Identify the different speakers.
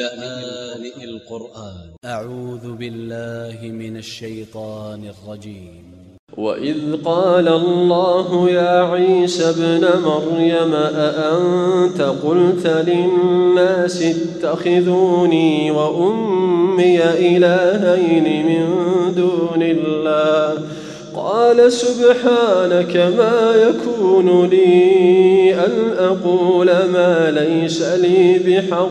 Speaker 1: لآن القرآن. أ ع و ذ ب ا ل ل ه من ا ل ش ي ط ا ن ا ل ج ي م
Speaker 2: وإذ قال الله يا عيسى ابن مريم أأنت قلت للناس اتخذوني وأمي إلهين من دون الله؟ قال سبحانك ما يكون لي أن أقول ما ليس لي بحق.